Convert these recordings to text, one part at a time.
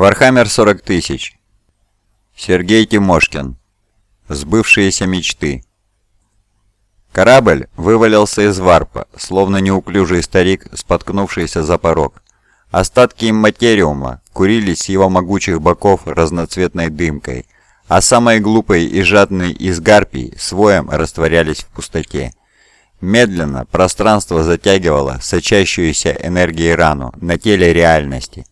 Вархаммер 40 тысяч. Сергей Тимошкин. Сбывшиеся мечты. Корабль вывалился из варпа, словно неуклюжий старик, споткнувшийся за порог. Остатки имматериума курились с его могучих боков разноцветной дымкой, а самые глупые и жадные из гарпий с воем растворялись в пустоте. Медленно пространство затягивало сочащуюся энергией рану на теле реальности.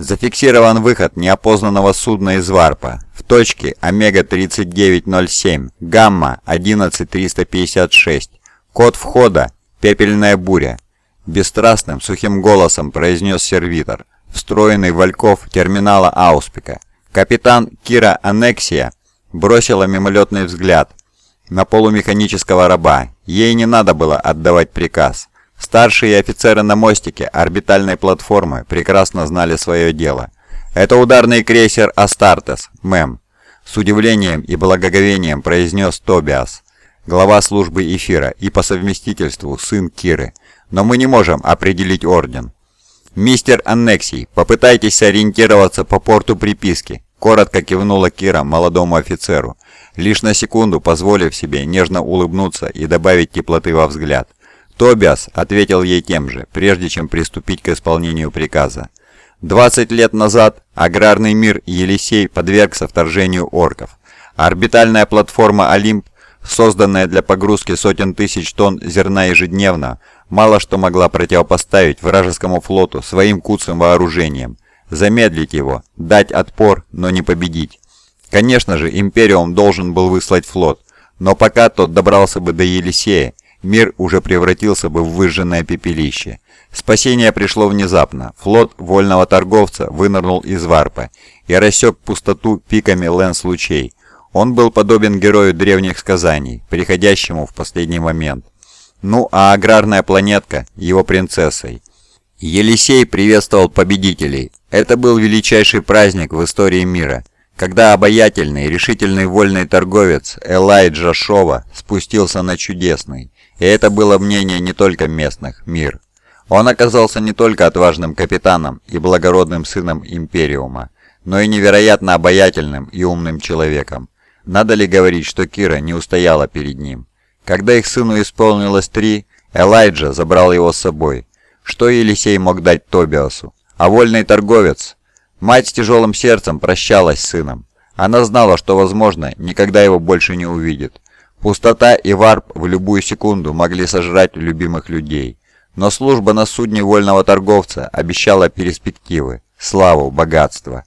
Зафиксирован выход неопознанного судна из варпа в точке Омега-3907, Гамма-11356. Код входа «Пепельная буря». Бесстрастным, сухим голосом произнес сервитор, встроенный в Вальков терминала Ауспика. Капитан Кира Анексия бросила мимолетный взгляд на полумеханического раба. Ей не надо было отдавать приказ. Старшие офицеры на мостике орбитальной платформы прекрасно знали свое дело. «Это ударный крейсер «Астартес», мэм», — с удивлением и благоговением произнес Тобиас, глава службы эфира и по совместительству сын Киры. «Но мы не можем определить орден». «Мистер Аннексий, попытайтесь сориентироваться по порту приписки», — коротко кивнула Кира молодому офицеру, лишь на секунду позволив себе нежно улыбнуться и добавить теплоты во взгляд. Тобиас ответил ей тем же, прежде чем приступить к исполнению приказа. 20 лет назад аграрный мир Елисей подвергся вторжению орков. Орбитальная платформа «Олимп», созданная для погрузки сотен тысяч тонн зерна ежедневно, мало что могла противопоставить вражескому флоту своим куцым вооружением. Замедлить его, дать отпор, но не победить. Конечно же, Империум должен был выслать флот, но пока тот добрался бы до Елисея, мир уже превратился бы в выжженное пепелище. Спасение пришло внезапно. Флот вольного торговца вынырнул из варпа и рассек пустоту пиками лэнс-лучей. Он был подобен герою древних сказаний, приходящему в последний момент. Ну а аграрная планетка – его принцессой. Елисей приветствовал победителей. Это был величайший праздник в истории мира, когда обаятельный, решительный вольный торговец Элайджа Шова спустился на чудесный, и это было мнение не только местных, мир. Он оказался не только отважным капитаном и благородным сыном Империума, но и невероятно обаятельным и умным человеком. Надо ли говорить, что Кира не устояла перед ним? Когда их сыну исполнилось три, Элайджа забрал его с собой. Что Елисей мог дать Тобиасу? А вольный торговец? Мать с тяжелым сердцем прощалась с сыном. Она знала, что, возможно, никогда его больше не увидит. Пустота и варп в любую секунду могли сожрать любимых людей. Но служба на судне вольного торговца обещала перспективы, славу, богатство.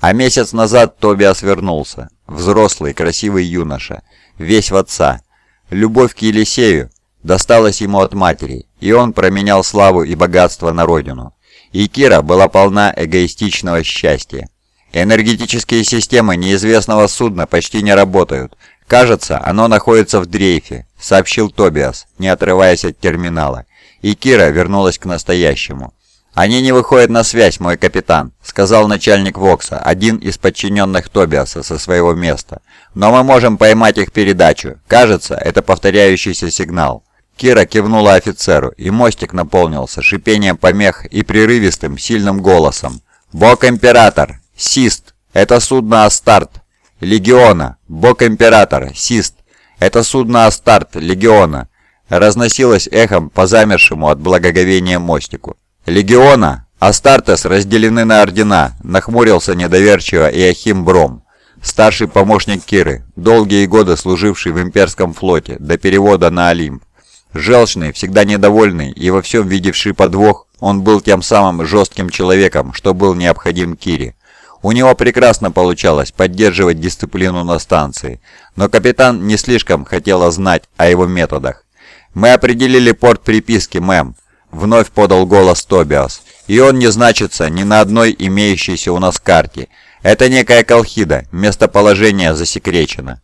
А месяц назад Тобиас вернулся. Взрослый, красивый юноша. Весь в отца. Любовь к Елисею досталась ему от матери, и он променял славу и богатство на родину. И Кира была полна эгоистичного счастья. Энергетические системы неизвестного судна почти не работают, «Кажется, оно находится в дрейфе», — сообщил Тобиас, не отрываясь от терминала. И Кира вернулась к настоящему. «Они не выходят на связь, мой капитан», — сказал начальник Вокса, один из подчиненных Тобиаса со своего места. «Но мы можем поймать их передачу. Кажется, это повторяющийся сигнал». Кира кивнула офицеру, и мостик наполнился шипением помех и прерывистым, сильным голосом. «Бог Император! Сист! Это судно Астарт! Легиона! Бог Императора! Сист! Это судно Астарт! Легиона!» Разносилось эхом по замершему от благоговения мостику. «Легиона! Астартес разделены на ордена!» Нахмурился недоверчиво Иохим Бром. Старший помощник Киры, долгие годы служивший в имперском флоте, до перевода на Олимп. Желчный, всегда недовольный и во всем видевший подвох, он был тем самым жестким человеком, что был необходим Кире. У него прекрасно получалось поддерживать дисциплину на станции, но капитан не слишком хотела знать о его методах. «Мы определили порт приписки, мэм», — вновь подал голос Тобиас. «И он не значится ни на одной имеющейся у нас карте. Это некая Колхида, местоположение засекречено».